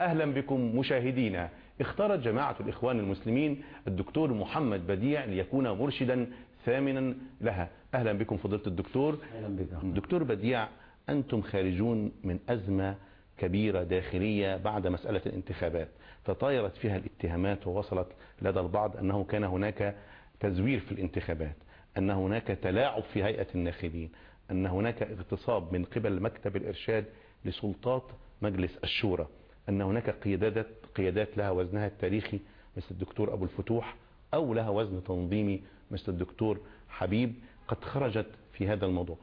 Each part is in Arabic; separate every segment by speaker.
Speaker 1: أهلا بكم مشاهدينا. اختارت جماعة الإخوان المسلمين الدكتور محمد بديع ليكون مرشدا ثامنا لها. أهلا بكم فضيلة الدكتور.
Speaker 2: أهلا
Speaker 1: دكتور بديع أنتم خارجون من أزمة كبيرة داخلية بعد مسألة الانتخابات. تطايرت فيها الاتهامات ووصلت لدى البعض أنه كان هناك تزوير في الانتخابات أن هناك تلاعب في هيئة الناخبين أن هناك اغتصاب من قبل مكتب الإرشاد لسلطات مجلس الشورى. أن هناك قيادات, قيادات لها وزنها التاريخي مثل الدكتور أبو الفتوح أو لها وزن تنظيمي مثل الدكتور حبيب قد خرجت في هذا الموضوع.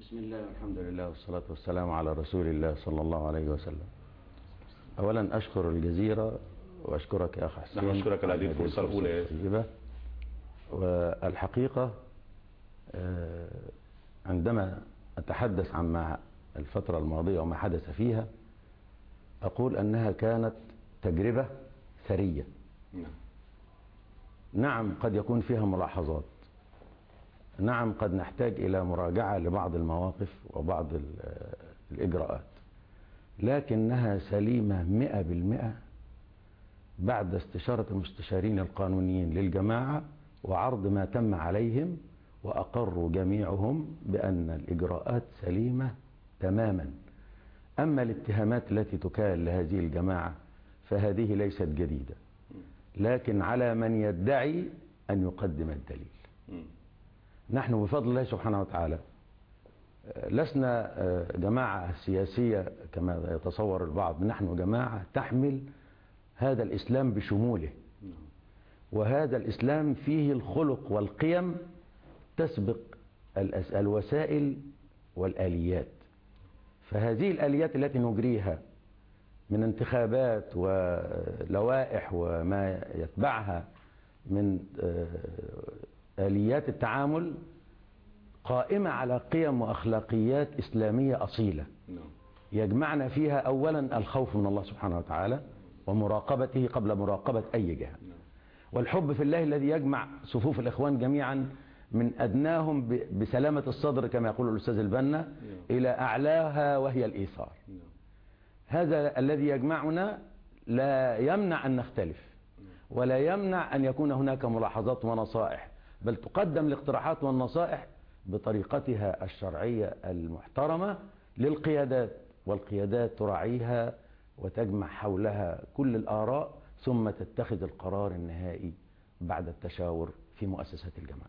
Speaker 2: بسم الله والحمد لله والصلاة والسلام على رسول الله صلى الله عليه وسلم. أولا أشكر الجزيرة وأشكرك يا أخ حسين.
Speaker 1: نحن نشكرك على هذه
Speaker 2: على
Speaker 1: الفرصة الأولى.
Speaker 2: والحقيقة آه، عندما أتحدث عن ما الفترة الماضية وما حدث فيها أقول أنها كانت تجربة ثرية.
Speaker 1: نعم.
Speaker 2: نعم قد يكون فيها ملاحظات. نعم قد نحتاج إلى مراجعة لبعض المواقف وبعض ال- الإجراءات. لكنها سليمة مئة بالمئة بعد استشارة المستشارين القانونيين للجماعة وعرض ما تم عليهم وأقروا جميعهم بأن الإجراءات سليمة تماما. أما الاتهامات التي تكال لهذه الجماعة فهذه ليست جديدة لكن على من يدعي أن يقدم الدليل. نحن بفضل الله سبحانه وتعالى لسنا آه، جماعة سياسية كما يتصور البعض نحن جماعة تحمل هذا الإسلام بشموله. وهذا الإسلام فيه الخلق والقيم تسبق الوسائل والآليات فهذه الآليات التي نجريها من انتخابات ولوائح وما يتبعها من آه، آليات التعامل قائمة على قيم وأخلاقيات إسلامية أصيلة
Speaker 1: نعم.
Speaker 2: يجمعنا فيها أولا الخوف من الله سبحانه وتعالى ومراقبته قبل مراقبة أي جهة
Speaker 1: نعم.
Speaker 2: والحب في الله الذي يجمع صفوف الإخوان جميعا من أدناهم بسلامة الصدر كما يقول الأستاذ البنا إلى أعلاها وهي الإيثار.
Speaker 1: نعم.
Speaker 2: هذا الذي يجمعنا لا يمنع أن نختلف ولا يمنع أن يكون هناك ملاحظات ونصائح بل تقدم الاقتراحات والنصائح بطريقتها الشرعية المحترمة للقيادات والقيادات تراعيها وتجمع حولها كل الآراء ثم تتخذ القرار النهائي بعد التشاور في مؤسسات الجماعة.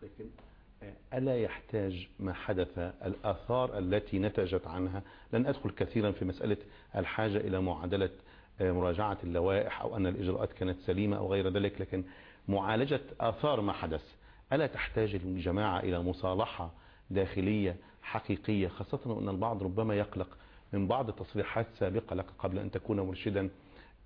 Speaker 1: ألا يحتاج ما حدث الآثار التي نتجت عنها؟ لن أدخل كثيرا في مسألة الحاجة إلى معادلة آه، مراجعة اللوائح أو أن الإجراءات كانت سليمة أو غير ذلك لكن معالجة آثار ما حدث. ألا تحتاج الجماعة إلى مصالحة داخلية حقيقية خاصة أن البعض ربما يقلق من بعض التصريحات سابقة لك قبل أن تكون مرشدا.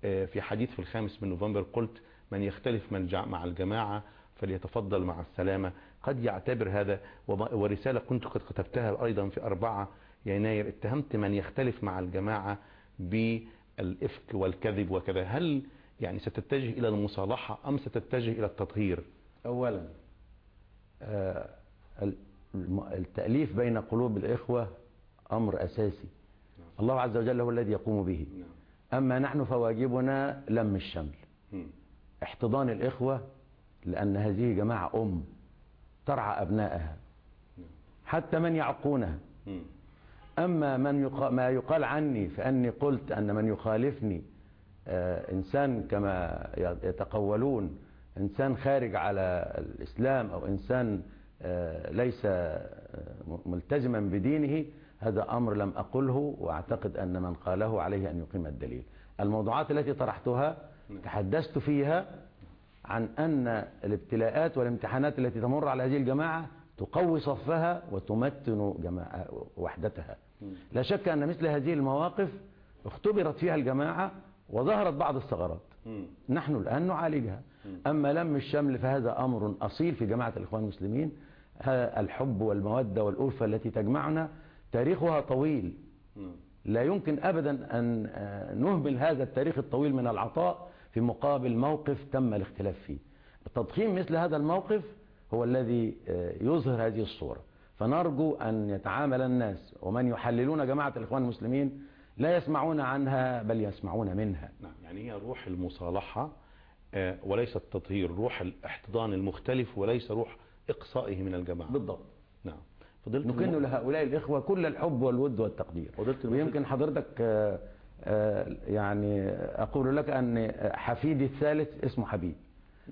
Speaker 1: آه، في حديث في الخامس من نوفمبر قلت من يختلف مع الجماعة فليتفضل مع السلامة. قد يعتبر هذا ورسالة كنت قد كتبتها أيضا في أربعة يناير. اتهمت من يختلف مع الجماعة بالإفك والكذب وكذا. هل يعني ستتجه إلى المصالحة أم ستتجه إلى التطهير؟
Speaker 2: أولا آه، التأليف بين قلوب الإخوة أمر أساسي. الله عز وجل هو الذي يقوم به. أما نحن فواجبنا لم الشمل. احتضان الإخوة لأن هذه جماعة أم. ترعى أبنائها حتى من يعقونها. أما من يقال ما يقال عني فأني قلت أن من يخالفني آه، إنسان كما يتقولون إنسان خارج على الإسلام أو إنسان آه، ليس آه، ملتزما بدينه هذا أمر لم أقله وأعتقد أن من قاله عليه أن يقيم الدليل. الموضوعات التي طرحتها تحدثت فيها عن أن الابتلاءات والامتحانات التي تمر على هذه الجماعة تقوي صفها وتمتن جماعة وحدتها. لا شك أن مثل هذه المواقف اختبرت فيها الجماعة وظهرت بعض الثغرات. نحن الآن نعالجها. أما لم الشمل فهذا أمر أصيل في جماعة الإخوان المسلمين. الحب والمودة والألفة التي تجمعنا تاريخها طويل. لا يمكن أبدا أن نهمل هذا التاريخ الطويل من العطاء. في مقابل موقف تم الاختلاف فيه. تضخيم مثل هذا الموقف هو الذي آه، يظهر هذه الصورة. فنرجو أن يتعامل الناس ومن يحللون جماعة الإخوان المسلمين لا يسمعون عنها بل يسمعون منها.
Speaker 1: نعم يعني هي روح المصالحة آه، وليس التطهير روح الاحتضان المختلف وليس روح إقصائه من الجماعة.
Speaker 2: بالضبط.
Speaker 1: نعم. فضلت
Speaker 2: نكن لهؤلاء الإخوة كل الحب والود والتقدير. ويمكن حضرتك آه، يعني أقول لك أن حفيدي الثالث اسمه حبيب.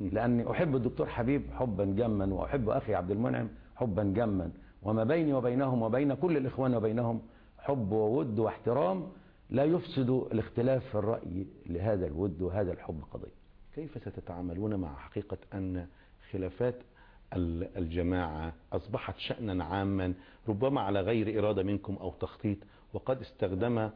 Speaker 2: لأني أحب الدكتور حبيب حبا جما وأحب أخي عبد المنعم حبا جما. وما بيني وبينهم وبين كل الإخوان وبينهم حب وود واحترام. لا يفسد الاختلاف في الرأي لهذا الود وهذا الحب قضية.
Speaker 1: كيف ستتعاملون مع حقيقة أن خلافات ال- الجماعة أصبحت شأنا عاما ربما على غير إرادة منكم أو تخطيط وقد استخدم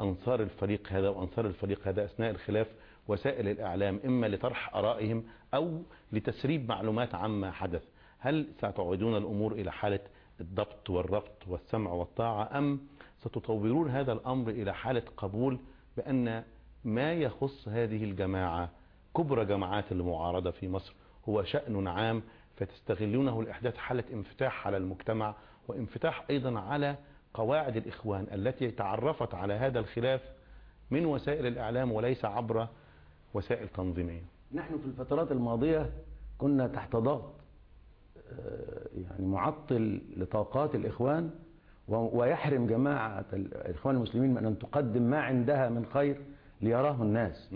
Speaker 1: أنصار الفريق هذا وأنصار الفريق هذا أثناء الخلاف وسائل الإعلام إما لطرح آرائهم أو لتسريب معلومات عما حدث. هل ستعودون الأمور إلى حالة الضبط والربط والسمع والطاعة أم ستطورون هذا الأمر إلى حالة قبول بأن ما يخص هذه الجماعة كبرى جماعات المعارضة في مصر هو شأن عام فتستغلونه لإحداث حالة انفتاح على المجتمع وانفتاح أيضا على قواعد الإخوان التي تعرفت على هذا الخلاف من وسائل الإعلام وليس عبر وسائل تنظيمية.
Speaker 2: نحن في الفترات الماضية كنا تحت ضغط آه، يعني معطل لطاقات الإخوان ويحرم جماعة الإخوان المسلمين من أن تقدم ما عندها من خير ليراه الناس.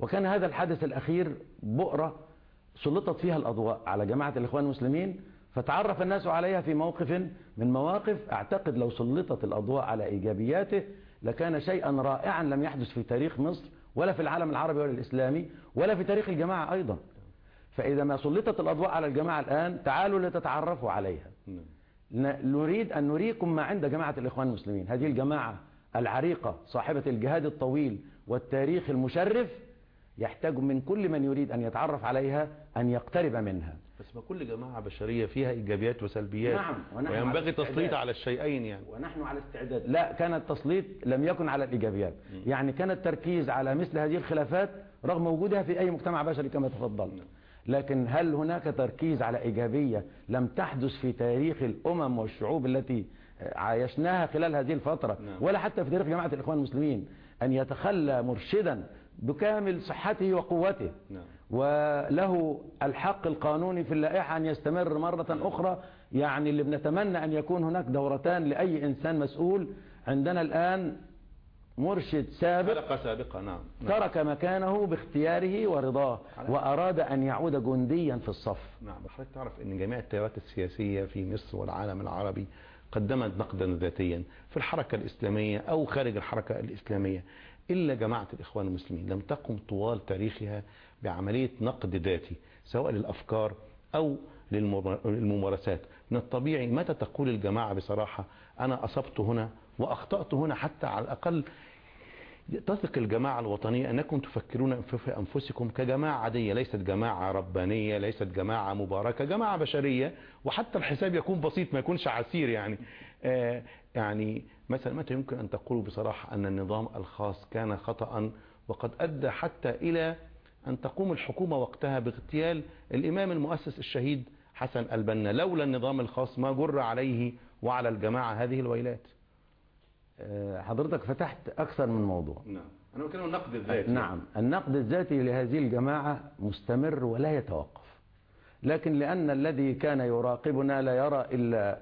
Speaker 2: وكان هذا الحدث الأخير بؤرة سلطت فيها الأضواء على جماعة الإخوان المسلمين فتعرف الناس عليها في موقف من مواقف أعتقد لو سلطت الأضواء على إيجابياته لكان شيئا رائعا لم يحدث في تاريخ مصر ولا في العالم العربي ولا الإسلامي ولا في تاريخ الجماعة أيضا. فإذا ما سلطت الأضواء على الجماعة الآن تعالوا لتتعرفوا عليها. نريد أن نريكم ما عند جماعة الإخوان المسلمين. هذه الجماعة العريقة صاحبة الجهاد الطويل والتاريخ المشرف يحتاج من كل من يريد أن يتعرف عليها أن يقترب منها.
Speaker 1: بس ما كل جماعة بشرية فيها إيجابيات وسلبيات
Speaker 2: نعم، ونحن على
Speaker 1: وينبغي. تسليط على الشيئين يعني.
Speaker 2: ونحن على استعداد. لا كان التسليط لم يكن على الإيجابيات. يعني كان التركيز على مثل هذه الخلافات رغم وجودها في أي مجتمع بشري كما تفضلت لكن هل هناك تركيز على إيجابية لم تحدث في تاريخ الأمم والشعوب التي عايشناها خلال هذه الفترة؟
Speaker 1: نعم.
Speaker 2: ولا حتى في تاريخ جماعة الإخوان المسلمين. أن يتخلى مرشدا بكامل صحته وقوته.
Speaker 1: نعم.
Speaker 2: وله الحق القانوني في اللائحة أن يستمر مرة أخرى. يعني اللي بنتمنى أن يكون هناك دورتان لأي إنسان مسؤول. عندنا الآن مرشد سابق.
Speaker 1: حلقة سابقة نعم. نعم.
Speaker 2: ترك مكانه باختياره ورضاه. وأراد أن يعود جنديا في الصف.
Speaker 1: نعم. حضرتك تعرف إن جميع التيارات السياسية في مصر والعالم العربي قدمت نقدا ذاتيا في الحركة الإسلامية أو خارج الحركة الإسلامية. إلا جماعة الإخوان المسلمين. لم تقم طوال تاريخها بعملية نقد ذاتي سواء للأفكار أو للممار- للممارسات. من الطبيعي متى تقول الجماعة بصراحة أنا أصبت هنا وأخطأت هنا حتى على الأقل تثق الجماعة الوطنية أنكم تفكرون في أنفسكم كجماعة عادية ليست جماعة ربانية ليست جماعة مباركة جماعة بشرية وحتى الحساب يكون بسيط ما يكونش عسير يعني. آه يعني مثلا متى يمكن أن تقولوا بصراحة أن النظام الخاص كان خطأ وقد أدى حتى إلى أن تقوم الحكومة وقتها باغتيال الإمام المؤسس الشهيد حسن البنا لولا النظام الخاص ما جر عليه وعلى الجماعة هذه الويلات.
Speaker 2: آه، حضرتك فتحت أكثر من موضوع.
Speaker 1: نعم. أنا بتكلم النقد الذاتي.
Speaker 2: نعم. النقد الذاتي لهذه الجماعة مستمر ولا يتوقف. لكن لأن الذي كان يراقبنا لا يرى إلا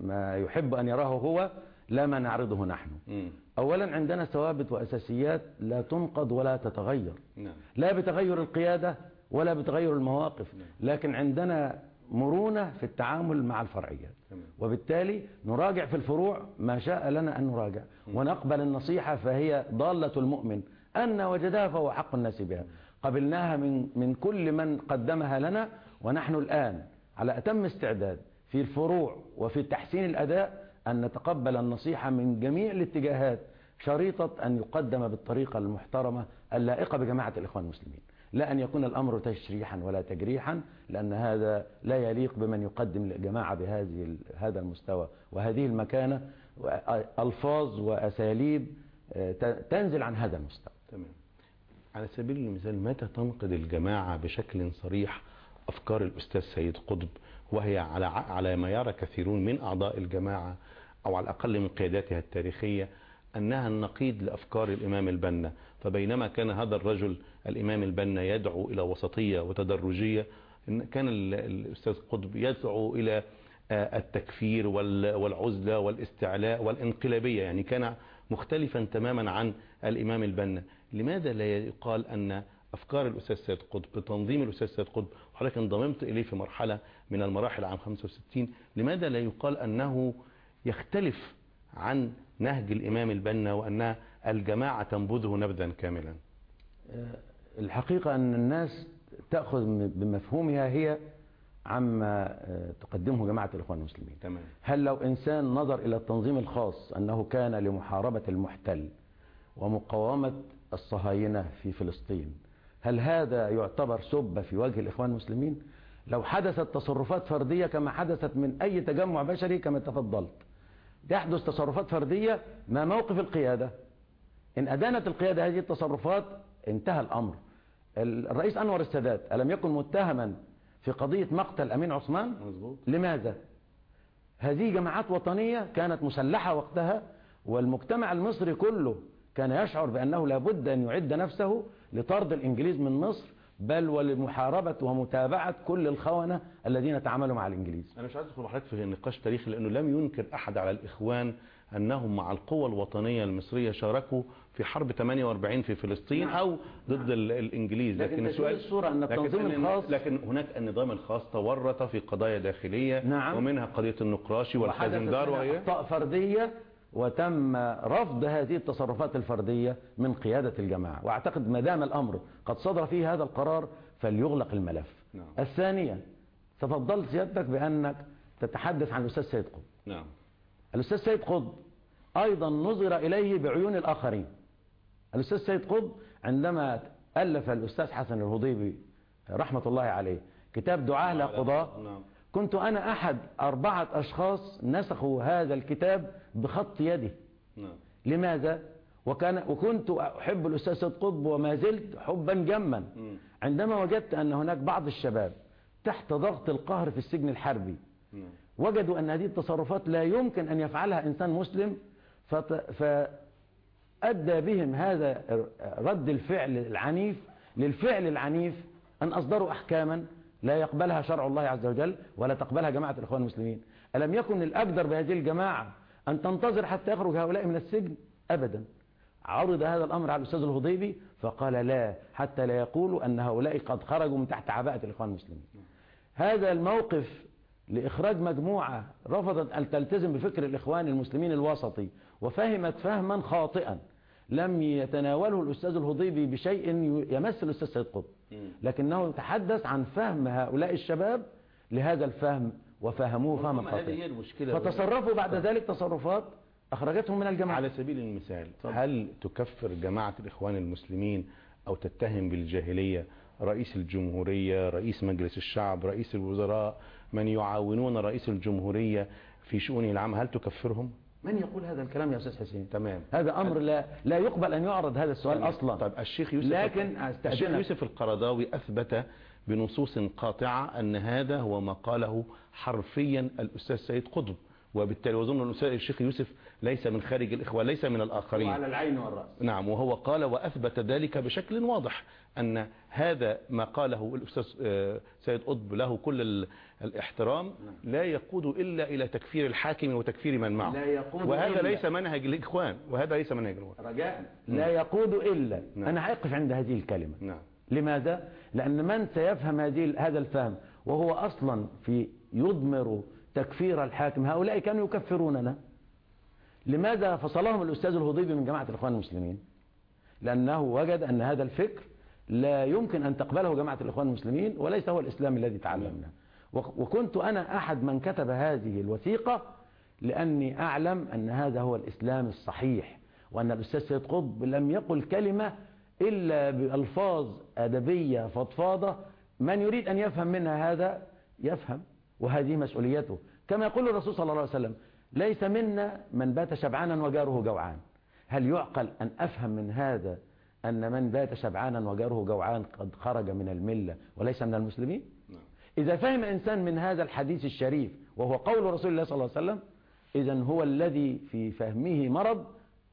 Speaker 2: ما يحب أن يراه هو لا ما نعرضه نحن.
Speaker 1: مم.
Speaker 2: أولا عندنا ثوابت وأساسيات لا تنقض ولا تتغير.
Speaker 1: نعم.
Speaker 2: لا بتغير القيادة ولا بتغير المواقف لكن عندنا مرونة في التعامل مع الفرعيات. وبالتالي نراجع في الفروع ما شاء لنا أن نراجع. ونقبل النصيحة فهي ضالة المؤمن. أن وجدها فهو حق الناس بها. قبلناها من, من كل من قدمها لنا ونحن الآن على أتم استعداد في الفروع وفي تحسين الأداء أن نتقبل النصيحة من جميع الاتجاهات شريطة أن يقدم بالطريقة المحترمة اللائقة بجماعة الإخوان المسلمين. لا أن يكون الأمر تشريحا ولا تجريحا لأن هذا لا يليق بمن يقدم الجماعة بهذه هذا المستوى. وهذه المكانة ألفاظ وأساليب آه، تنزل عن هذا المستوى.
Speaker 1: تمام. على سبيل المثال متى تنقد الجماعة بشكل صريح أفكار الأستاذ سيد قطب؟ وهي على على ما يرى كثيرون من أعضاء الجماعة أو على الأقل من قياداتها التاريخية أنها النقيض لأفكار الإمام البنا. فبينما كان هذا الرجل الإمام البنا يدعو إلى وسطية وتدرجية كان ال- الأستاذ قطب يدعو إلى آه، التكفير وال- والعزلة والاستعلاء والانقلابية يعني كان مختلفا تماما عن الإمام البنا. لماذا لا يقال أن أفكار الأستاذ سيد قطب بتنظيم الأستاذ سيد قطب وحضرتك انضممت إليه في مرحلة من المراحل عام 65 لماذا لا يقال أنه يختلف عن نهج الإمام البنا وأن الجماعة تنبذه نبذا كاملا؟
Speaker 2: الحقيقة أن الناس تأخذ بمفهومها هي عما آه، تقدمه جماعة الإخوان المسلمين.
Speaker 1: تمام.
Speaker 2: هل لو إنسان نظر إلى التنظيم الخاص أنه كان لمحاربة المحتل ومقاومة الصهاينة في فلسطين هل هذا يعتبر سب في وجه الإخوان المسلمين؟ لو حدثت تصرفات فردية كما حدثت من أي تجمع بشري كما تفضلت. تحدث تصرفات فردية ما موقف القيادة؟ إن أدانت القيادة هذه التصرفات انتهى الأمر. الرئيس أنور السادات ألم يكن متهما في قضية مقتل أمين عثمان؟
Speaker 1: مظبوط.
Speaker 2: لماذا؟ هذه جماعات وطنية كانت مسلحة وقتها والمجتمع المصري كله كان يشعر بأنه لابد أن يعد نفسه لطرد الإنجليز من مصر بل ولمحاربة ومتابعة كل الخونة الذين تعاملوا مع الإنجليز
Speaker 1: أنا مش عايز أدخل حضرتك في نقاش تاريخي لأنه لم ينكر أحد على الإخوان أنهم مع القوى الوطنية المصرية شاركوا في حرب 48 في فلسطين
Speaker 2: نعم.
Speaker 1: أو ضد ال- الإنجليز
Speaker 2: لكن تشويه الصورة أن
Speaker 1: لكن
Speaker 2: التنظيم
Speaker 1: أن-
Speaker 2: الخاص
Speaker 1: لكن هناك النظام الخاص تورط في قضايا داخلية
Speaker 2: نعم.
Speaker 1: ومنها قضية النقراشي
Speaker 2: هنا
Speaker 1: وهي
Speaker 2: أخطاء فردية وتم رفض هذه التصرفات الفردية من قيادة الجماعة. وأعتقد ما دام الأمر قد صدر فيه هذا القرار فليغلق الملف.
Speaker 1: نعم.
Speaker 2: الثانية تفضلت سيادتك بأنك تتحدث عن الأستاذ سيد قطب.
Speaker 1: نعم.
Speaker 2: الأستاذ سيد قطب أيضا نظر إليه بعيون الآخرين. الأستاذ سيد قطب عندما ألف الأستاذ حسن الهضيبي رحمة الله عليه كتاب دعاء لا قضاء
Speaker 1: نعم.
Speaker 2: كنت أنا أحد أربعة أشخاص نسخوا هذا الكتاب بخط يدي
Speaker 1: نعم
Speaker 2: لماذا؟ وكان وكنت أحب الأستاذ سيد قطب وما زلت حبا جما. عندما وجدت أن هناك بعض الشباب تحت ضغط القهر في السجن الحربي
Speaker 1: نعم
Speaker 2: وجدوا أن هذه التصرفات لا يمكن أن يفعلها إنسان مسلم فت... فأدى بهم هذا رد الفعل العنيف للفعل العنيف أن أصدروا أحكاما لا يقبلها شرع الله عز وجل ولا تقبلها جماعة الإخوان المسلمين. ألم يكن الأقدر بهذه الجماعة أن تنتظر حتى يخرج هؤلاء من السجن؟ أبدا. عرض هذا الأمر على الأستاذ الهضيبي فقال لا حتى لا يقولوا أن هؤلاء قد خرجوا من تحت عباءة الإخوان المسلمين. هذا الموقف لإخراج مجموعة رفضت أن تلتزم بفكر الإخوان المسلمين الوسطي وفهمت فهما خاطئا لم يتناوله الأستاذ الهضيبي بشيء يمس الأستاذ سيد قطب. لكنه يتحدث عن فهم هؤلاء الشباب لهذا الفهم وفهموه فهما خاطئا
Speaker 1: المشكلة.
Speaker 2: فتصرفوا بعد ذلك تصرفات أخرجتهم من الجماعة.
Speaker 1: على سبيل المثال هل تكفر جماعة الإخوان المسلمين أو تتهم بالجاهلية؟ رئيس الجمهورية رئيس مجلس الشعب رئيس الوزراء من يعاونون رئيس الجمهورية في شؤونه العامة هل تكفرهم؟
Speaker 2: من يقول هذا الكلام يا أستاذ حسين؟
Speaker 1: تمام.
Speaker 2: هذا أمر لا لا يقبل أن يعرض هذا السؤال أصلا.
Speaker 1: طيب الشيخ يوسف
Speaker 2: لكن
Speaker 1: الشيخ يوسف القرضاوي أثبت بنصوص قاطعة أن هذا هو ما قاله حرفيا الأستاذ سيد قطب وبالتالي وظن أن الشيخ يوسف ليس من خارج الإخوة ليس من الآخرين.
Speaker 2: وعلى العين والرأس.
Speaker 1: نعم وهو قال وأثبت ذلك بشكل واضح. أن هذا ما قاله الأستاذ آه، سيد قطب له كل ال- الإحترام لا يقود إلا إلى تكفير الحاكم وتكفير من معه.
Speaker 2: لا يقود
Speaker 1: وهذا
Speaker 2: إلا-
Speaker 1: ليس منهج الإخوان وهذا ليس منهج الإخوان.
Speaker 2: رجاء. لا يقود إلا.
Speaker 1: نعم.
Speaker 2: أنا هقف عند هذه الكلمة.
Speaker 1: نعم.
Speaker 2: لماذا؟ لأن من سيفهم هذه هذا الفهم وهو أصلا في يضمر تكفير الحاكم هؤلاء كانوا يكفروننا. لماذا فصلهم الأستاذ الهضيبي من جماعة الإخوان المسلمين؟ لأنه وجد أن هذا الفكر لا يمكن أن تقبله جماعة الإخوان المسلمين وليس هو الإسلام الذي تعلمناه وك- وكنت أنا أحد من كتب هذه الوثيقة لأني أعلم أن هذا هو الإسلام الصحيح وأن الأستاذ سيد قطب لم يقل كلمة إلا بألفاظ أدبية فضفاضة من يريد أن يفهم منها هذا يفهم وهذه مسؤوليته. كما يقول الرسول صلى الله عليه وسلم ليس منا من بات شبعانا وجاره جوعان. هل يعقل أن أفهم من هذا أن من بات شبعانا وجاره جوعان قد خرج من الملة وليس من المسلمين؟
Speaker 1: نعم.
Speaker 2: إذا فهم إنسان من هذا الحديث الشريف وهو قول رسول الله صلى الله عليه وسلم إذا هو الذي في فهمه مرض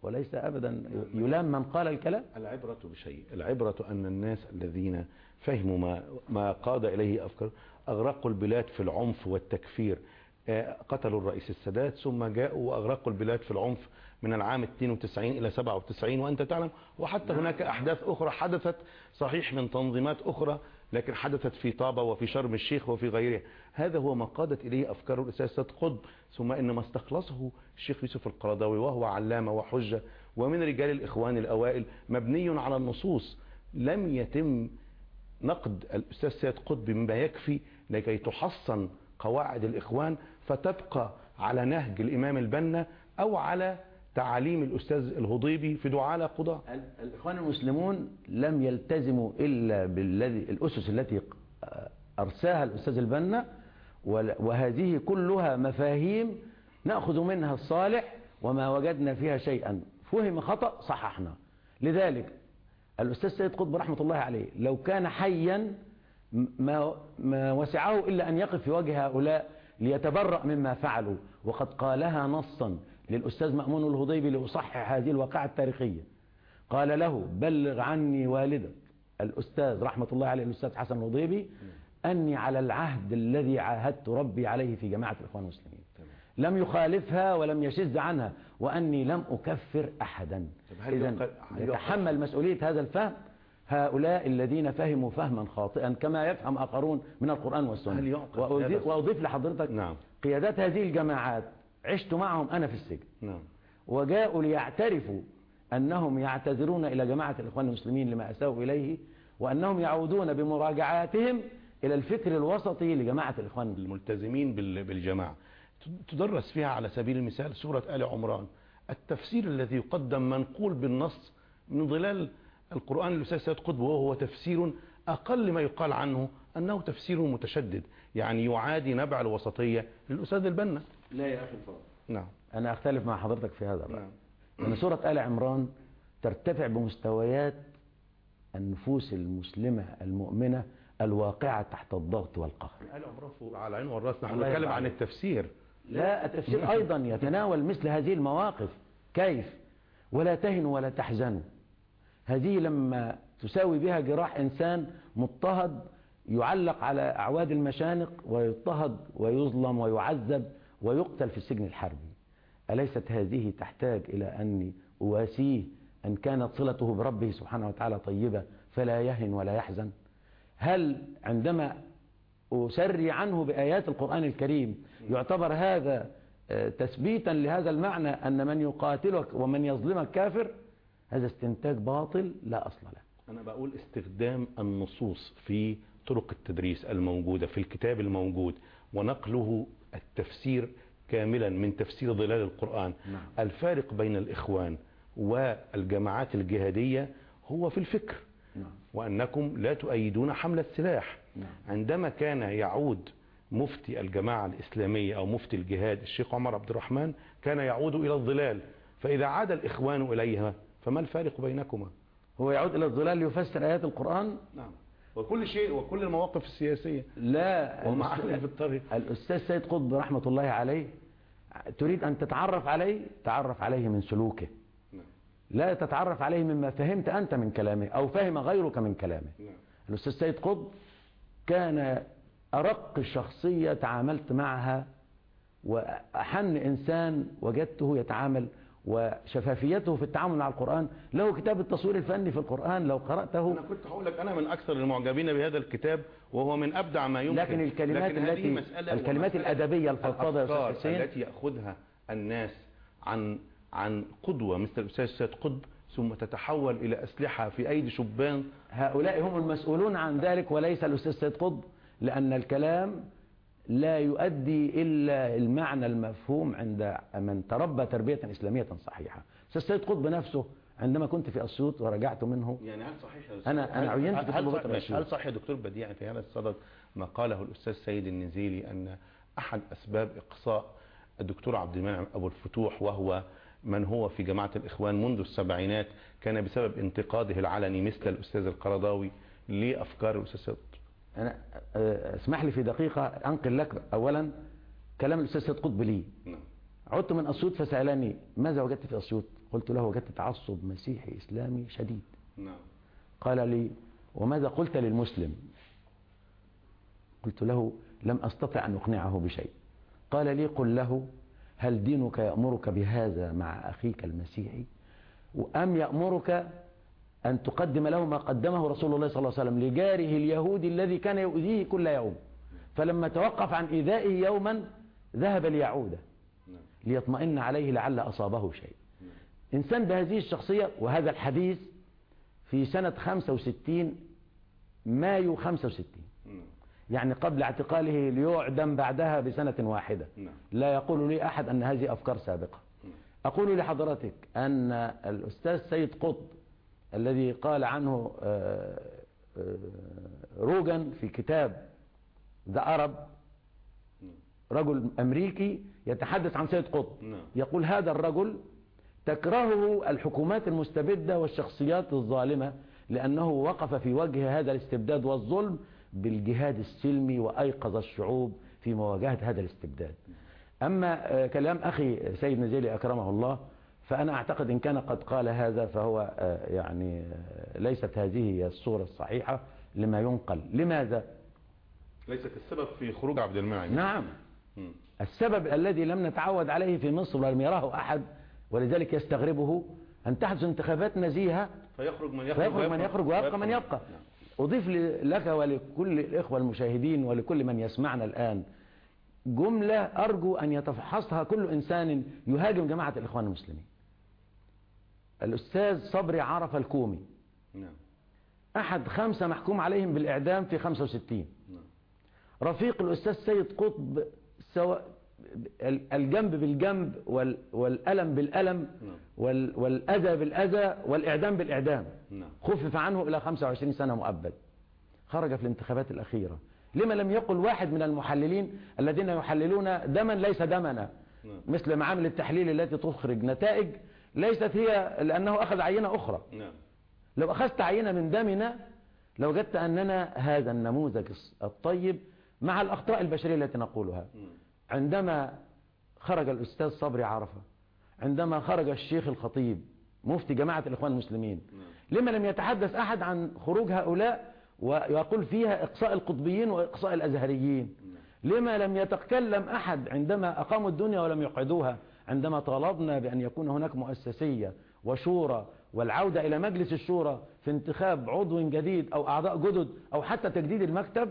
Speaker 2: وليس أبدا يلام من قال الكلام؟
Speaker 1: العبرة بشيء العبرة أن الناس الذين فهموا ما, ما قاد إليه أفكار أغرقوا البلاد في العنف والتكفير. آه، قتلوا الرئيس السادات ثم جاءوا وأغرقوا البلاد في العنف من العام 92 إلى 97 وأنت تعلم. وحتى هناك أحداث أخرى حدثت صحيح من تنظيمات أخرى لكن حدثت في طابة وفي شرم الشيخ وفي غيرها. هذا هو ما قادت إليه أفكار الأستاذ سيد قطب ثم إن ما استخلصه الشيخ يوسف القرضاوي وهو علامة وحجة. ومن رجال الإخوان الأوائل مبني على النصوص لم يتم نقد الأستاذ سيد قطب مما يكفي لكي تحصن قواعد الإخوان فتبقى على نهج الإمام البنا أو على تعاليم الأستاذ الهضيبي في دعاء قضاء.
Speaker 2: ال- الإخوان المسلمون لم يلتزموا إلا بالذي الأسس التي أرساها الأستاذ البنا وهذه كلها مفاهيم نأخذ منها الصالح وما وجدنا فيها شيئا. فهم خطأ صححنا. لذلك الأستاذ سيد قطب رحمة الله عليه لو كان حيا ما, ما وسعه إلا أن يقف في وجه هؤلاء ليتبرأ مما فعلوا. وقد قالها نصا للأستاذ مأمون الهضيبي ليصحح هذه الواقعة التاريخية. قال له بلغ عني والدك الأستاذ رحمة الله عليه الأستاذ حسن الهضيبي أني على العهد الذي عاهدت ربي عليه في جماعة الإخوان المسلمين. لم يخالفها ولم يشذ عنها وأني لم أكفر أحدا. إذا يتحمل مسؤولية هذا الفهم؟ هؤلاء الذين فهموا فهما خاطئا كما يفهم آخرون من القرآن والسنة. وأضيف لحضرتك
Speaker 1: نعم.
Speaker 2: قيادات هذه الجماعات عشت معهم أنا في السجن.
Speaker 1: نعم.
Speaker 2: وجاءوا ليعترفوا أنهم يعتذرون إلى جماعة الإخوان المسلمين لما أساءوا إليه وأنهم يعودون بمراجعاتهم إلى الفكر الوسطي لجماعة الإخوان
Speaker 1: الملتزمين بال- بالجماعة. تدرس فيها على سبيل المثال سورة آل عمران. التفسير الذي يقدم منقول بالنص من ظلال القرآن الأستاذ سيد قطب وهو تفسير أقل ما يقال عنه أنه تفسير متشدد يعني يعادي نبع الوسطية للأستاذ البنا.
Speaker 2: لا يا أخي الفاضل
Speaker 1: نعم.
Speaker 2: أنا أختلف مع حضرتك في هذا الرأي.
Speaker 1: نعم.
Speaker 2: لأن سورة آل عمران ترتفع بمستويات النفوس المسلمة المؤمنة الواقعة تحت الضغط والقهر.
Speaker 1: آل عمران فوق على العين والرأس. نحن نتكلم عن. التفسير.
Speaker 2: لا التفسير أيضا يتناول مثل هذه المواقف. كيف؟ ولا تهنوا ولا تحزنوا. هذه لما تساوي بها جراح إنسان مضطهد يعلق على أعواد المشانق ويضطهد ويظلم ويعذب ويقتل في السجن الحربي. أليست هذه تحتاج إلى أني أواسيه أن كانت صلته بربه سبحانه وتعالى طيبة فلا يهن ولا يحزن؟ هل عندما أسري عنه بآيات القرآن الكريم يعتبر هذا آه، تثبيتا لهذا المعنى أن من يقاتلك ومن يظلمك كافر؟ هذا استنتاج باطل لا أصل له.
Speaker 1: أنا بقول استخدام النصوص في طرق التدريس الموجودة في الكتاب الموجود ونقله التفسير كاملا من تفسير ظلال القرآن.
Speaker 2: نعم.
Speaker 1: الفارق بين الإخوان والجماعات الجهادية هو في الفكر.
Speaker 2: نعم.
Speaker 1: وأنكم لا تؤيدون حمل السلاح.
Speaker 2: نعم.
Speaker 1: عندما كان يعود مفتي الجماعة الإسلامية أو مفتي الجهاد الشيخ عمر عبد الرحمن كان يعود إلى الظلال. فإذا عاد الإخوان إليها فما الفارق بينكما؟
Speaker 2: هو يعود إلى الظلال ليفسر آيات القرآن؟
Speaker 1: نعم. وكل شيء وكل المواقف السياسية.
Speaker 2: لا
Speaker 1: أهل في الطريق
Speaker 2: الأستاذ سيد قطب رحمة الله عليه تريد أن تتعرف عليه؟ تعرف عليه من سلوكه.
Speaker 1: نعم.
Speaker 2: لا تتعرف عليه مما فهمت أنت من كلامه أو فهم غيرك من كلامه.
Speaker 1: نعم.
Speaker 2: الأستاذ سيد قطب كان أرق شخصية تعاملت معها وأحن إنسان وجدته يتعامل وشفافيته في التعامل مع القرآن. له كتاب التصوير الفني في القرآن لو قرأته.
Speaker 1: أنا كنت هقول لك أنا من أكثر المعجبين بهذا الكتاب وهو من أبدع ما يمكن.
Speaker 2: لكن الكلمات
Speaker 1: لكن
Speaker 2: التي
Speaker 1: مسألة
Speaker 2: الكلمات الأدبية الفضفاضة يا أستاذ حسين.
Speaker 1: التي يأخذها الناس عن عن قدوة. مثل الأستاذ سيد قطب ثم تتحول إلى أسلحة في أيدي شبان.
Speaker 2: هؤلاء هم المسؤولون عن ذلك وليس الأستاذ سيد قطب لأن الكلام لا يؤدي إلا المعنى المفهوم عند من تربى تربية إسلامية صحيحة سيد قطب نفسه عندما كنت في أسيوط ورجعت منه
Speaker 1: يعني هل صحيح يا
Speaker 2: أنا-؟ أنا عينت في
Speaker 1: هل
Speaker 2: أبو
Speaker 1: صح-
Speaker 2: بكر
Speaker 1: ماشي.
Speaker 2: الأسيوط.
Speaker 1: هل صح يا دكتور بديع في هذا الصدد ما قاله الأستاذ سيد النزيلي أن أحد أسباب إقصاء الدكتور عبد المنعم أبو الفتوح وهو من هو في جماعة الإخوان منذ السبعينات كان بسبب انتقاده العلني مثل الأستاذ القرضاوي لأفكار الأستاذ
Speaker 2: أنا آه، اسمح لي في دقيقة أنقل لك أولا كلام الأستاذ سيد قطب لي.
Speaker 1: نعم.
Speaker 2: عدت من أسيوط فسألني ماذا وجدت في أسيوط؟ قلت له وجدت تعصب مسيحي إسلامي شديد.
Speaker 1: نعم.
Speaker 2: قال لي وماذا قلت للمسلم؟ قلت له لم أستطع أن أقنعه بشيء. قال لي قل له هل دينك يأمرك بهذا مع أخيك المسيحي؟ أم يأمرك أن تقدم له ما قدمه رسول الله صلى الله عليه وسلم لجاره اليهودي الذي كان يؤذيه كل يوم. فلما توقف عن إيذائه يوما ذهب ليعوده.
Speaker 1: نعم.
Speaker 2: ليطمئن عليه لعل أصابه شيء. إنسان بهذه الشخصية وهذا الحديث في سنة 65 مايو 65
Speaker 1: نعم.
Speaker 2: يعني قبل اعتقاله ليعدم بعدها بسنة واحدة.
Speaker 1: نعم.
Speaker 2: لا يقول لي أحد أن هذه أفكار سابقة.
Speaker 1: نعم.
Speaker 2: أقول لحضرتك أن الأستاذ سيد قطب الذي قال عنه آه، آه، روجن في كتاب ذا أرب. رجل أمريكي يتحدث عن سيد قطب
Speaker 1: نعم.
Speaker 2: يقول هذا الرجل تكرهه الحكومات المستبدة والشخصيات الظالمة لأنه وقف في وجه هذا الاستبداد والظلم بالجهاد السلمي وأيقظ الشعوب في مواجهة هذا الاستبداد أما آه، كلام أخي سيد نزيلي أكرمه الله فأنا أعتقد إن كان قد قال هذا فهو آه، يعني آه، ليست هذه هي الصورة الصحيحة لما ينقل. لماذا؟
Speaker 1: ليست السبب في خروج عبد المنعم.
Speaker 2: نعم.
Speaker 1: مم.
Speaker 2: السبب الذي لم نتعود عليه في مصر ولم يراه أحد ولذلك يستغربه أن تحدث انتخابات نزيهة.
Speaker 1: فيخرج من يخرج
Speaker 2: فيخرج من يخرج ويبقى من يبقى.
Speaker 1: نعم.
Speaker 2: أضيف لك ولكل الإخوة المشاهدين ولكل من يسمعنا الآن جملة أرجو أن يتفحصها كل إنسان يهاجم جماعة الإخوان المسلمين. الأستاذ صبري عرف الكومي.
Speaker 1: نعم.
Speaker 2: أحد خمسة محكوم عليهم بالإعدام في 65
Speaker 1: نعم.
Speaker 2: رفيق الأستاذ سيد قطب سواء الجنب بالجنب وال- والألم بالألم
Speaker 1: نعم.
Speaker 2: وال- والأذى بالأذى والإعدام بالإعدام.
Speaker 1: نعم.
Speaker 2: خفف عنه إلى 25 سنة مؤبد. خرج في الانتخابات الأخيرة. لما لم يقل واحد من المحللين الذين يحللون دما ليس دمنا
Speaker 1: نعم.
Speaker 2: مثل معامل التحليل التي تخرج نتائج ليست هي لأنه أخذ عينة أخرى.
Speaker 1: نعم.
Speaker 2: لو أخذت عينة من دمنا لوجدت أننا هذا النموذج الطيب مع الأخطاء البشرية التي نقولها.
Speaker 1: نعم.
Speaker 2: عندما خرج الأستاذ صبري عرفة عندما خرج الشيخ الخطيب مفتي جماعة الإخوان المسلمين
Speaker 1: نعم.
Speaker 2: لما لم يتحدث أحد عن خروج هؤلاء ويقول فيها إقصاء القطبيين وإقصاء الأزهريين؟ لما لم يتكلم أحد عندما أقاموا الدنيا ولم يقعدوها؟ عندما طالبنا بأن يكون هناك مؤسسية وشورى والعودة إلى مجلس الشورى في انتخاب عضو جديد أو أعضاء جدد أو حتى تجديد المكتب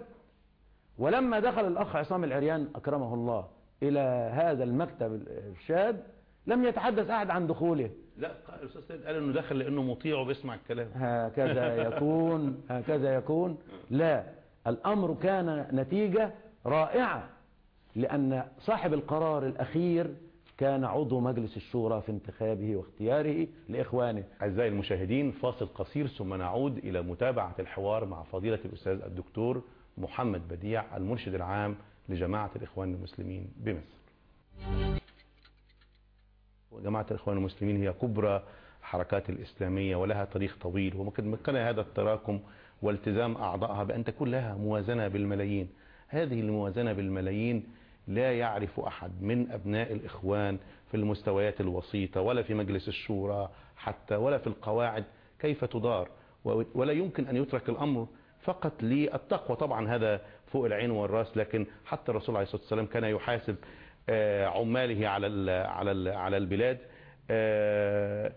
Speaker 2: ولما دخل الأخ عصام العريان أكرمه الله إلى هذا المكتب الإرشاد لم يتحدث أحد عن دخوله.
Speaker 1: لا الأستاذ سيد قال إنه دخل لأنه مطيع وبيسمع الكلام.
Speaker 2: هكذا يكون هكذا يكون. لا الأمر كان نتيجة رائعة لأن صاحب القرار الأخير كان عضو مجلس الشورى في انتخابه واختياره لإخوانه.
Speaker 1: أعزائي المشاهدين فاصل قصير ثم نعود إلى متابعة الحوار مع فضيلة الأستاذ الدكتور محمد بديع المرشد العام لجماعة الإخوان المسلمين بمصر. وجماعة الإخوان المسلمين هي كبرى حركات الإسلامية ولها تاريخ طويل وممكن مكن هذا التراكم والتزام أعضائها بأن تكون لها موازنة بالملايين. هذه الموازنة بالملايين لا يعرف أحد من أبناء الإخوان في المستويات الوسيطة ولا في مجلس الشورى حتى ولا في القواعد كيف تدار. ولا يمكن أن يترك الأمر فقط للتقوى. طبعا هذا فوق العين والرأس لكن حتى الرسول عليه الصلاة والسلام كان يحاسب آه، عماله على على على البلاد. آه،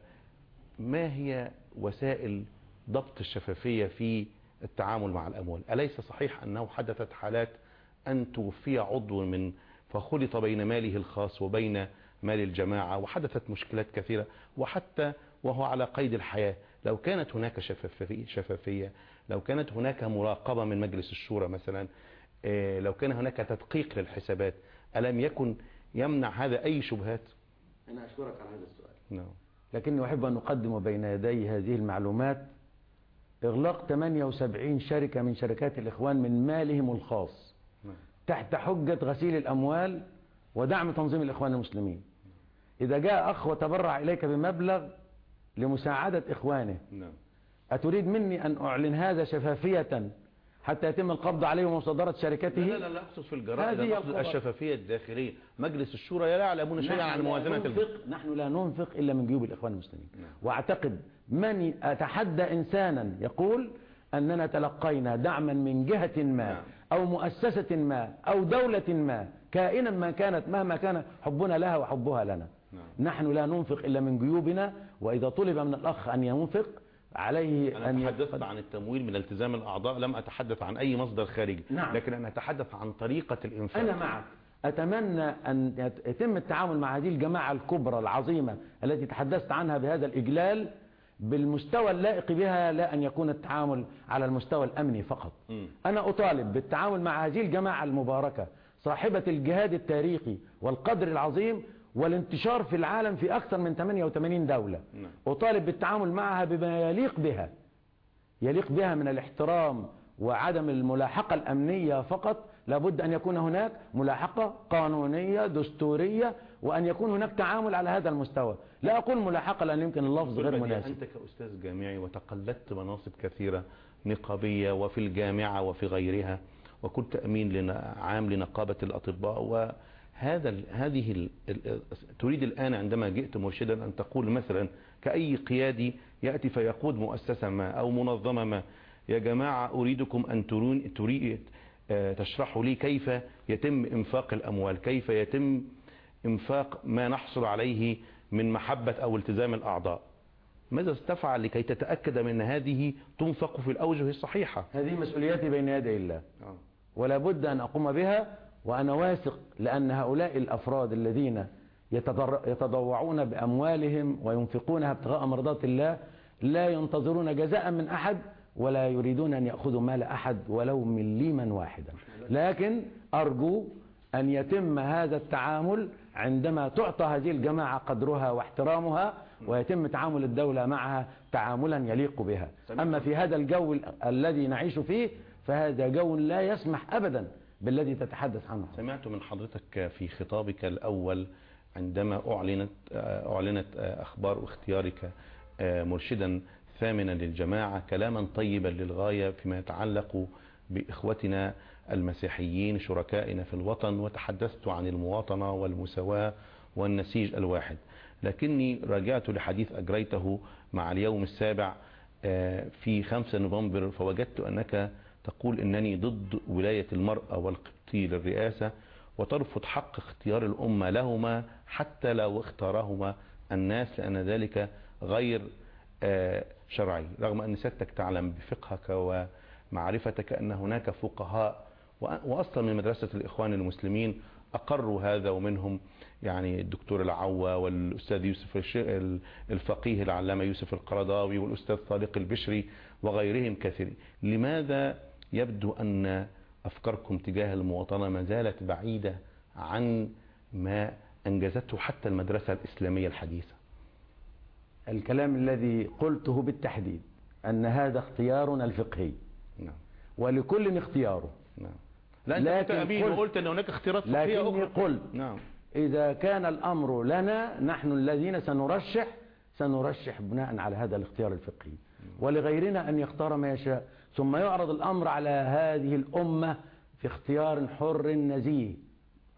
Speaker 1: ما هي وسائل ضبط الشفافية في التعامل مع الأموال؟ أليس صحيح أنه حدثت حالات أن توفي عضو من فخلط بين ماله الخاص وبين مال الجماعة وحدثت مشكلات كثيرة وحتى وهو على قيد الحياة. لو كانت هناك شفافية, شفافية لو كانت هناك مراقبة من مجلس الشورى مثلا آه، لو كان هناك تدقيق للحسابات ألم يكن يمنع هذا أي شبهات؟
Speaker 2: أنا أشكرك على هذا السؤال.
Speaker 1: نعم.
Speaker 2: لكني أحب أن أقدم بين يدي هذه المعلومات إغلاق 78 شركة من شركات الإخوان من مالهم الخاص. تحت حجة غسيل الأموال ودعم تنظيم الإخوان المسلمين. إذا جاء أخ وتبرع إليك بمبلغ لمساعدة إخوانه.
Speaker 1: نعم.
Speaker 2: أتريد مني أن أعلن هذا شفافية حتى يتم القبض عليه ومصادرة شركته؟
Speaker 1: لا لا لا أقصد في الجرائد
Speaker 2: الخبر.
Speaker 1: الشفافية الداخلية. مجلس الشورى لا يعلمون شيئا
Speaker 2: نحن
Speaker 1: عن
Speaker 2: ننفق
Speaker 1: البلد
Speaker 2: نحن لا ننفق إلا من جيوب الإخوان المسلمين.
Speaker 1: نعم.
Speaker 2: وأعتقد من أتحدى إنسانا يقول أننا تلقينا دعما من جهة ما
Speaker 1: نعم.
Speaker 2: أو مؤسسة ما أو دولة ما كائنا ما كانت مهما كان حبنا لها وحبها لنا.
Speaker 1: نعم.
Speaker 2: نحن لا ننفق إلا من جيوبنا وإذا طلب من الأخ أن ينفق عليه
Speaker 1: أنا
Speaker 2: أن
Speaker 1: تحدثت عن التمويل من التزام الأعضاء لم أتحدث عن أي مصدر خارجي.
Speaker 2: نعم.
Speaker 1: لكن أنا أتحدث عن طريقة الإنفاق.
Speaker 2: أنا معك. أتمنى أن يت- يتم التعامل مع هذه الجماعة الكبرى العظيمة التي تحدثت عنها بهذا الإجلال. بالمستوى اللائق بها لا أن يكون التعامل على المستوى الأمني فقط. أنا أطالب بالتعامل مع هذه الجماعة المباركة صاحبة الجهاد التاريخي والقدر العظيم والانتشار في العالم في أكثر من 88 دولة
Speaker 1: نعم.
Speaker 2: أطالب بالتعامل معها بما يليق بها يليق بها من الاحترام وعدم الملاحقة الأمنية فقط لابد أن يكون هناك ملاحقة قانونية دستورية وأن يكون هناك تعامل على هذا المستوى. لا أقول ملاحقة لأن يمكن اللفظ غير مناسب.
Speaker 1: أنت كأستاذ جامعي وتقلدت مناصب كثيرة نقابية وفي الجامعة وفي غيرها وكنت أمين عام لنقابة الأطباء وهذا هذه ال- ال- تريد الآن عندما جئت مرشدا أن تقول مثلا كأي قيادي يأتي فيقود مؤسسة ما أو منظمة ما يا جماعة أريدكم أن ترون تريد آه، تشرحوا لي كيف يتم إنفاق الأموال كيف يتم إنفاق ما نحصل عليه من محبة أو التزام الأعضاء. ماذا ستفعل لكي تتأكد من هذه تنفق في الأوجه الصحيحة؟
Speaker 2: هذه مسؤولياتي بين يدي الله. ولا بد أن أقوم بها وأنا واثق لأن هؤلاء الأفراد الذين يتضوعون بأموالهم وينفقونها ابتغاء مرضات الله لا ينتظرون جزاء من أحد ولا يريدون أن يأخذوا مال أحد ولو مليما واحدا. لكن أرجو أن يتم هذا التعامل عندما تعطى هذه الجماعة قدرها واحترامها ويتم تعامل الدولة معها تعاملا يليق بها. أما في هذا الجو ال- الذي نعيش فيه فهذا جو لا يسمح أبدا بالذي تتحدث عنه.
Speaker 1: سمعت من حضرتك في خطابك الأول عندما أعلنت أعلنت أخبار اختيارك مرشدا ثامنا للجماعة كلاما طيبا للغاية فيما يتعلق بإخوتنا المسيحيين شركائنا في الوطن وتحدثت عن المواطنة والمساواة والنسيج الواحد. لكني راجعت لحديث أجريته مع اليوم السابع آه، في 5 نوفمبر فوجدت أنك تقول أنني ضد ولاية المرأة والقبطي للرئاسة وترفض حق اختيار الأمة لهما حتى لو اختارهما الناس لأن ذلك غير آه، شرعي. رغم أن سيادتك تعلم بفقهك ومعرفتك أن هناك فقهاء وأصلا من مدرسة الإخوان المسلمين أقروا هذا ومنهم يعني الدكتور العوا والأستاذ يوسف الفقيه العلامة يوسف القرضاوي والأستاذ طارق البشري وغيرهم كثيرين لماذا يبدو أن أفكاركم تجاه المواطنة ما زالت بعيدة عن ما أنجزته حتى المدرسة الإسلامية الحديثة؟
Speaker 2: الكلام الذي قلته بالتحديد أن هذا اختيارنا الفقهي.
Speaker 1: نعم.
Speaker 2: ولكل اختياره.
Speaker 1: نعم. لا أمين
Speaker 2: قلت-
Speaker 1: وقلت أن هناك اختيارات فقهية
Speaker 2: لكني
Speaker 1: أخرى.
Speaker 2: قلت.
Speaker 1: نعم.
Speaker 2: إذا كان الأمر لنا نحن الذين سنرشح سنرشح بناء على هذا الاختيار الفقهي. ولغيرنا أن يختار ما يشاء. ثم يعرض الأمر على هذه الأمة في اختيار حر نزيه.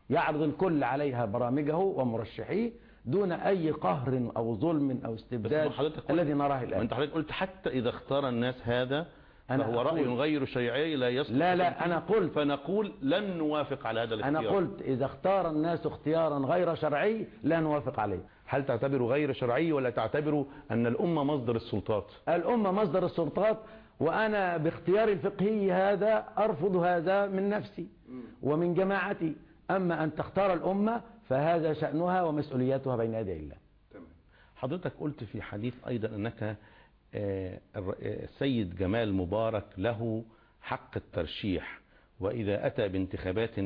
Speaker 2: يعرض الكل عليها برامجه ومرشحيه دون أي قهر أو ظلم أو استبداد الذي نراه الآن.
Speaker 1: أنت حضرتك قلت حتى إذا اختار الناس هذا
Speaker 2: أنا
Speaker 1: فهو رأي غير شيعي لا يصلح
Speaker 2: لا لا. أنا قلت
Speaker 1: فنقول لن نوافق على هذا الاختيار.
Speaker 2: أنا قلت إذا اختار الناس اختيارا غير شرعي لا نوافق عليه.
Speaker 1: هل تعتبره غير شرعي ولا تعتبره أن الأمة مصدر السلطات؟
Speaker 2: الأمة مصدر السلطات وأنا باختياري الفقهي هذا أرفض هذا من نفسي ومن جماعتي. أما أن تختار الأمة فهذا شأنها ومسؤولياتها بين يدي الله.
Speaker 1: حضرتك قلت في حديث أيضا أنك السيد جمال مبارك له حق الترشيح وإذا أتى بانتخابات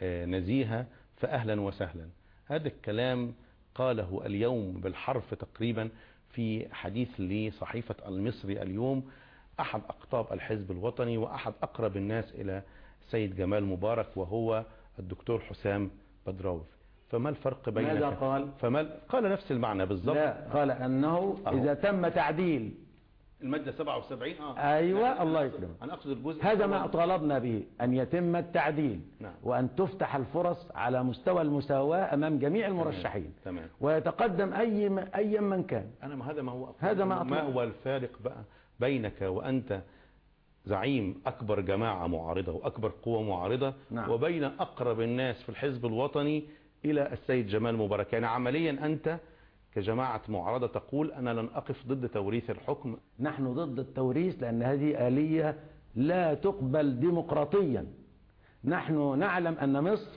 Speaker 1: آه، نزيهة فأهلا وسهلا. هذا الكلام قاله اليوم بالحرف تقريبا في حديث لصحيفة المصري اليوم أحد أقطاب الحزب الوطني وأحد أقرب الناس إلى السيد جمال مبارك وهو الدكتور حسام بدراوي. فما الفرق بينك
Speaker 2: ماذا قال؟
Speaker 1: فما قال نفس المعنى بالضبط
Speaker 2: لا قال أنه
Speaker 1: أهو.
Speaker 2: إذا تم تعديل
Speaker 1: المادة 77 آه
Speaker 2: أيوة، الله يكرمك.
Speaker 1: أنا أقصد الجزء
Speaker 2: هذا ما. طالبنا به أن يتم التعديل
Speaker 1: نعم.
Speaker 2: وأن تفتح الفرص على مستوى المساواة أمام جميع المرشحين
Speaker 1: تمام
Speaker 2: ويتقدم أي أي من كان
Speaker 1: أنا ما هذا ما هو
Speaker 2: هذا ما
Speaker 1: ما
Speaker 2: أطلب.
Speaker 1: هو الفارق بقى بينك وأنت زعيم أكبر جماعة معارضة وأكبر قوة معارضة
Speaker 2: نعم.
Speaker 1: وبين أقرب الناس في الحزب الوطني إلى السيد جمال مبارك. يعني عمليا أنت كجماعة معارضة تقول أنا لن أقف ضد توريث الحكم.
Speaker 2: نحن ضد التوريث لأن هذه آلية لا تقبل ديمقراطيا. نحن نعلم أن مصر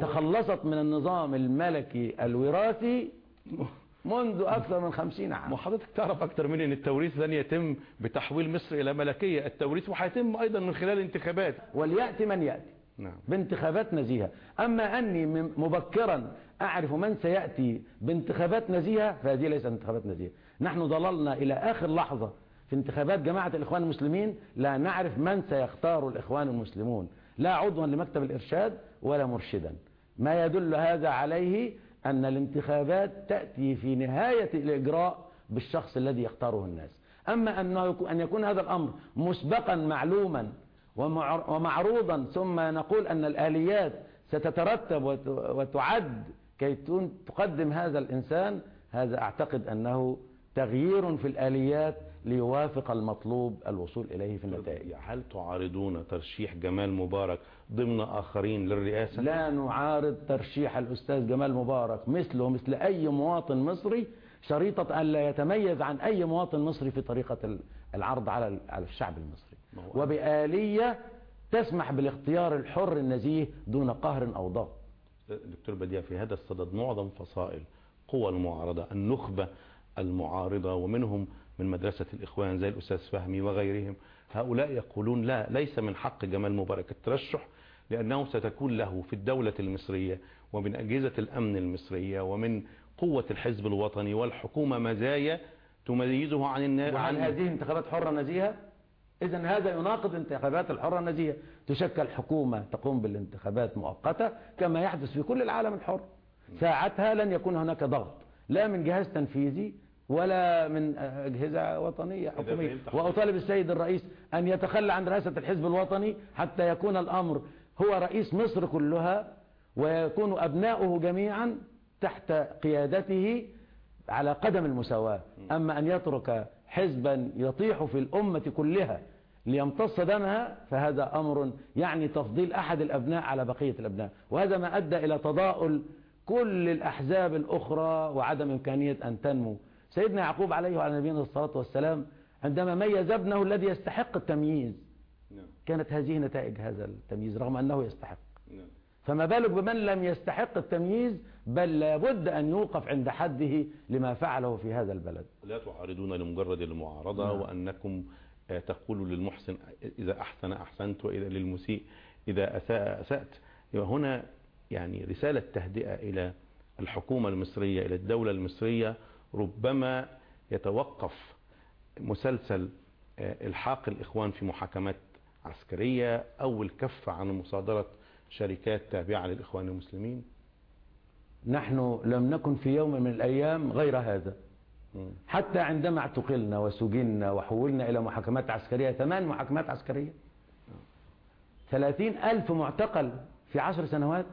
Speaker 2: تخلصت من النظام الملكي الوراثي منذ أكثر من خمسين عام.
Speaker 1: حضرتك تعرف أكتر مني أن التوريث لن يتم بتحويل مصر إلى ملكية. التوريث وهيتم أيضا من خلال انتخابات.
Speaker 2: وليأتي من يأتي.
Speaker 1: نعم.
Speaker 2: بانتخابات نزيهة. أما أني مبكرا أعرف من سيأتي بانتخابات نزيهة فهذه ليست انتخابات نزيهة. نحن ضللنا إلى آخر لحظة في انتخابات جماعة الإخوان المسلمين. لا نعرف من سيختار الإخوان المسلمون. لا عضوا لمكتب الإرشاد ولا مرشدا. ما يدل هذا عليه أن الانتخابات تأتي في نهاية الإجراء بالشخص الذي يختاره الناس. أما أن يكون هذا الأمر مسبقا معلوما ومعروضا. ثم نقول أن الآليات ستترتب وت- وتعد كي تقدم هذا الإنسان. هذا أعتقد أنه تغيير في الآليات ليوافق المطلوب الوصول إليه في النتائج.
Speaker 1: هل تعارضون ترشيح جمال مبارك ضمن آخرين للرئاسة؟
Speaker 2: لا نعارض ترشيح الأستاذ جمال مبارك مثله مثل أي مواطن مصري. شريطة أن لا يتميز عن أي مواطن مصري في طريقة العرض على الشعب المصري. وبآلية تسمح بالاختيار الحر النزيه دون قهر أو ضغط
Speaker 1: دكتور بديع في هذا الصدد معظم فصائل قوى المعارضة النخبة المعارضة ومنهم من مدرسة الإخوان زي الأستاذ فهمي وغيرهم هؤلاء يقولون لا ليس من حق جمال مبارك الترشح لأنه ستكون له في الدولة المصرية ومن أجهزة الأمن المصرية ومن قوة الحزب الوطني والحكومة مزايا تميزه عن الناس
Speaker 2: وعن هذه انتخابات حرة نزيهة؟ إذا هذا يناقض انتخابات الحرة النزيهة تشكل حكومة تقوم بالانتخابات مؤقتة كما يحدث في كل العالم الحر. ساعتها لن يكون هناك ضغط لا من جهاز تنفيذي ولا من أجهزة وطنية حكومية. وأطالب السيد الرئيس أن يتخلى عن رئاسة الحزب الوطني حتى يكون الأمر هو رئيس مصر كلها ويكون أبناؤه جميعا تحت قيادته على قدم المساواة. أما أن يترك حزبا يطيح في الأمة كلها ليمتص دمها فهذا أمر يعني تفضيل أحد الأبناء على بقية الأبناء. وهذا ما أدى إلى تضاؤل كل الأحزاب الأخرى وعدم إمكانية أن تنمو. سيدنا يعقوب عليه وعلى نبينا الصلاة والسلام عندما ميز ابنه الذي يستحق التمييز
Speaker 1: نعم.
Speaker 2: كانت هذه نتائج هذا التمييز رغم أنه يستحق. فما بالك بمن لم يستحق التمييز بل لابد أن يوقف عند حده لما فعله في هذا البلد.
Speaker 1: لا تعارضون لمجرد المعارضة
Speaker 2: نعم.
Speaker 1: وأنكم آه، تقولوا للمحسن إذا أحسن أحسنت وإذا للمسيء إذا أساء أسأت. هنا يعني رسالة تهدئة إلى الحكومة المصرية إلى الدولة المصرية. ربما يتوقف مسلسل آه، إلحاق الإخوان في محاكمات عسكرية أو الكف عن مصادرة شركات تابعة للإخوان المسلمين؟
Speaker 2: نحن لم نكن في يوم من الأيام غير هذا. حتى عندما اعتقلنا وسجنا وحولنا إلى محاكمات عسكرية ثمان محاكمات عسكرية. ثلاثين ألف معتقل في عشر سنوات.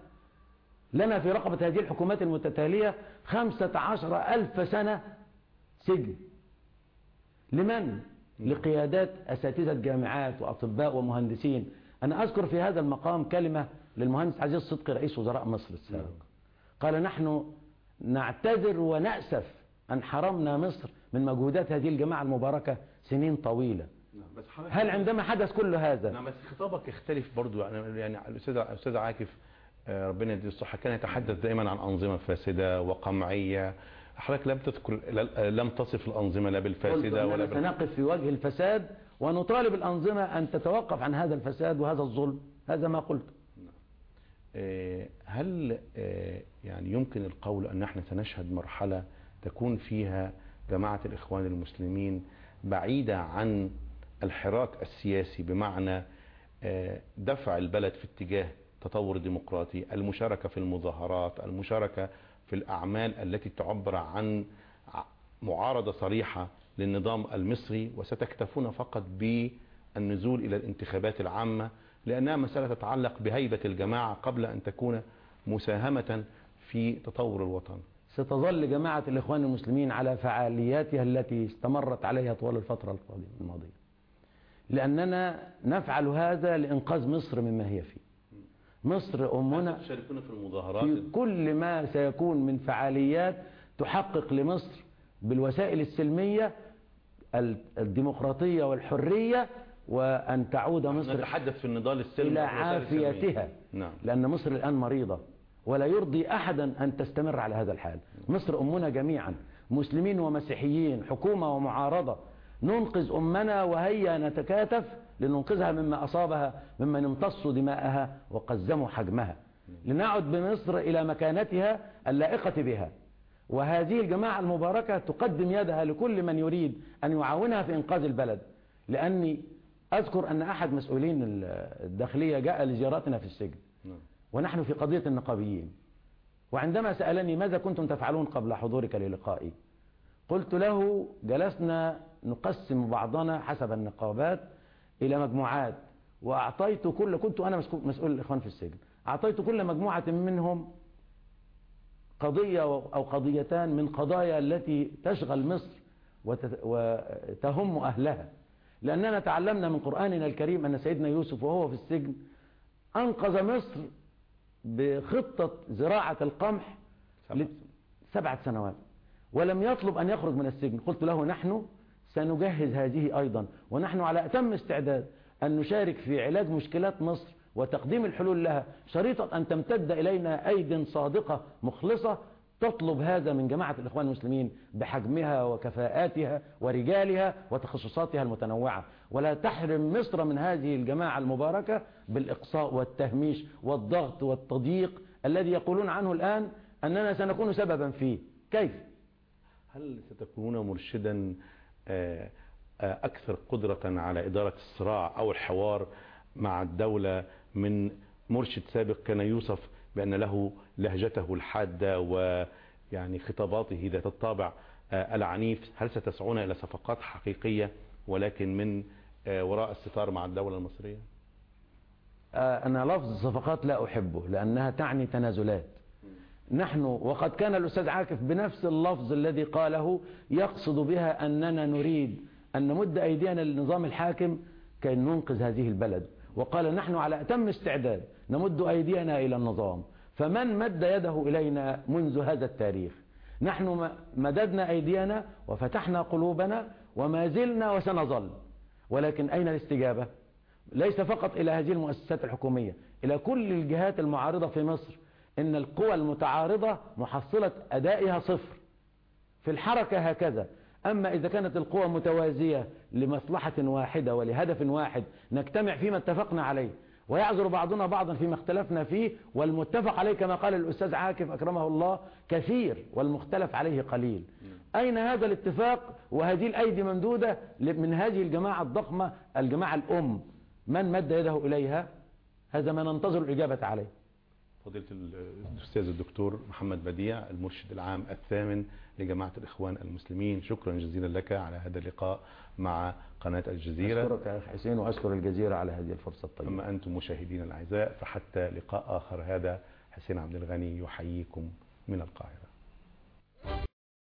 Speaker 2: لنا في رقبة هذه الحكومات المتتالية خمسة عشر ألف سنة سجن. لمن؟ لقيادات أساتذة جامعات وأطباء ومهندسين. أنا أذكر في هذا المقام كلمة للمهندس عزيز صدقي رئيس وزراء مصر السابق. قال نحن نعتذر ونأسف أن حرمنا مصر من مجهودات هذه الجماعة المباركة سنين طويلة.
Speaker 1: نعم، بس
Speaker 2: هل عندما حدث كل هذا؟
Speaker 1: نعم بس خطابك يختلف برضو. يعني يعني الاستاذ الاستاذ عاكف آه، ربنا يديه الصحة. كان يتحدث دائما عن أنظمة فاسدة وقمعية. حضرتك لم تذكر لم تصف الأنظمة لا
Speaker 2: قلت
Speaker 1: بالفاسده ولا بال...
Speaker 2: سنقف في وجه الفساد ونطالب الأنظمة أن تتوقف عن هذا الفساد وهذا الظلم. هذا ما قلت.
Speaker 1: آه، هل آه، يعني يمكن القول أن إحنا سنشهد مرحلة تكون فيها جماعة الإخوان المسلمين بعيدة عن الحراك السياسي بمعنى آه، دفع البلد في اتجاه تطور ديمقراطي المشاركة في المظاهرات المشاركة في الأعمال التي تعبر عن معارضة صريحة للنظام المصري وستكتفون فقط بالنزول إلى الانتخابات العامة لأنها مسألة تتعلق بهيبة الجماعة قبل أن تكون مساهمة في تطور الوطن.
Speaker 2: ستظل جماعة الإخوان المسلمين على فعالياتها التي استمرت عليها طوال الفترة الماضية. لأننا نفعل هذا لإنقاذ مصر مما هي فيه. مصر أمنا
Speaker 1: تشاركون في المظاهرات.
Speaker 2: في كل ما سيكون من فعاليات تحقق لمصر بالوسائل السلمية الديمقراطية والحرية وأن تعود مصر
Speaker 1: نتحدث في النضال السلمي
Speaker 2: إلى. عافيتها
Speaker 1: نعم.
Speaker 2: لأن مصر الآن مريضة ولا يرضي أحدا أن تستمر على هذا الحال. مصر أمنا جميعا مسلمين ومسيحيين حكومة ومعارضة. ننقذ أمنا وهيا نتكاتف لننقذها مما أصابها ممن امتصوا دماءها وقزموا حجمها. لنعد بمصر إلى مكانتها اللائقة بها. وهذه الجماعة المباركة تقدم يدها لكل من يريد أن يعاونها في إنقاذ البلد. لأني أذكر أن أحد مسؤولين الداخلية جاء لزيارتنا في السجن.
Speaker 1: نعم.
Speaker 2: ونحن في قضية النقابيين. وعندما سألني ماذا كنتم تفعلون قبل حضورك للقائي قلت له جلسنا نقسم بعضنا حسب النقابات إلى مجموعات وأعطيت كل كنت أنا مسؤول الإخوان في السجن. أعطيت كل مجموعة منهم قضية أو قضيتان من قضايا التي تشغل مصر وت- وتهم أهلها. لأننا تعلمنا من قرآننا الكريم أن سيدنا يوسف وهو في السجن أنقذ مصر بخطة زراعة القمح سبعة سنوات ولم يطلب أن يخرج من السجن. قلت له نحن سنجهز هذه أيضا ونحن على أتم استعداد أن نشارك في علاج مشكلات مصر وتقديم الحلول لها شريطة أن تمتد إلينا أيد صادقة مخلصة تطلب هذا من جماعة الإخوان المسلمين بحجمها وكفاءاتها ورجالها وتخصصاتها المتنوعة ولا تحرم مصر من هذه الجماعة المباركة بالإقصاء والتهميش والضغط والتضييق الذي يقولون عنه الآن أننا سنكون سببا فيه كيف؟
Speaker 1: هل ستكونون مرشدا آه، آه، أكثر قدرة على إدارة الصراع أو الحوار مع الدولة من مرشد سابق كان يوصف بأن له لهجته الحادة ويعني خطاباته ذات الطابع آه، العنيف. هل ستسعون إلى صفقات حقيقية ولكن من آه، وراء الستار مع الدولة المصرية؟
Speaker 2: آه، أنا لفظ صفقات لا أحبه لأنها تعني تنازلات. نحن وقد كان الأستاذ عاكف بنفس اللفظ الذي قاله يقصد بها أننا نريد أن نمد أيدينا للنظام الحاكم كي ننقذ هذه البلد. وقال نحن على أتم استعداد نمد أيدينا إلى النظام. فمن مد يده إلينا منذ هذا التاريخ؟ نحن مددنا أيدينا وفتحنا قلوبنا وما زلنا وسنظل. ولكن أين الاستجابة؟ ليس فقط إلى هذه المؤسسات الحكومية إلى كل الجهات المعارضة في مصر. إن القوى المتعارضة محصلة أدائها صفر. في الحركة هكذا أما إذا كانت القوى متوازية لمصلحة واحدة ولهدف واحد نجتمع فيما اتفقنا عليه ويعذر بعضنا بعضا فيما اختلفنا فيه والمتفق عليه كما قال الأستاذ عاكف أكرمه الله كثير والمختلف عليه قليل. أين هذا الاتفاق؟ وهذه الأيدي ممدودة من هذه الجماعة الضخمة الجماعة الأم. من مد يده إليها؟ هذا ما ننتظر الإجابة عليه.
Speaker 1: فضيلة الأستاذ الدكتور محمد بديع المرشد العام الثامن لجماعة الإخوان المسلمين. شكرا جزيلا لك على هذا اللقاء مع قناة الجزيرة.
Speaker 2: أشكرك يا أخي حسين وأشكر الجزيرة على هذه الفرصة الطيبة.
Speaker 1: أما أنتم مشاهدينا الأعزاء فحتى لقاء آخر هذا حسين عبد الغني يحييكم من القاهرة.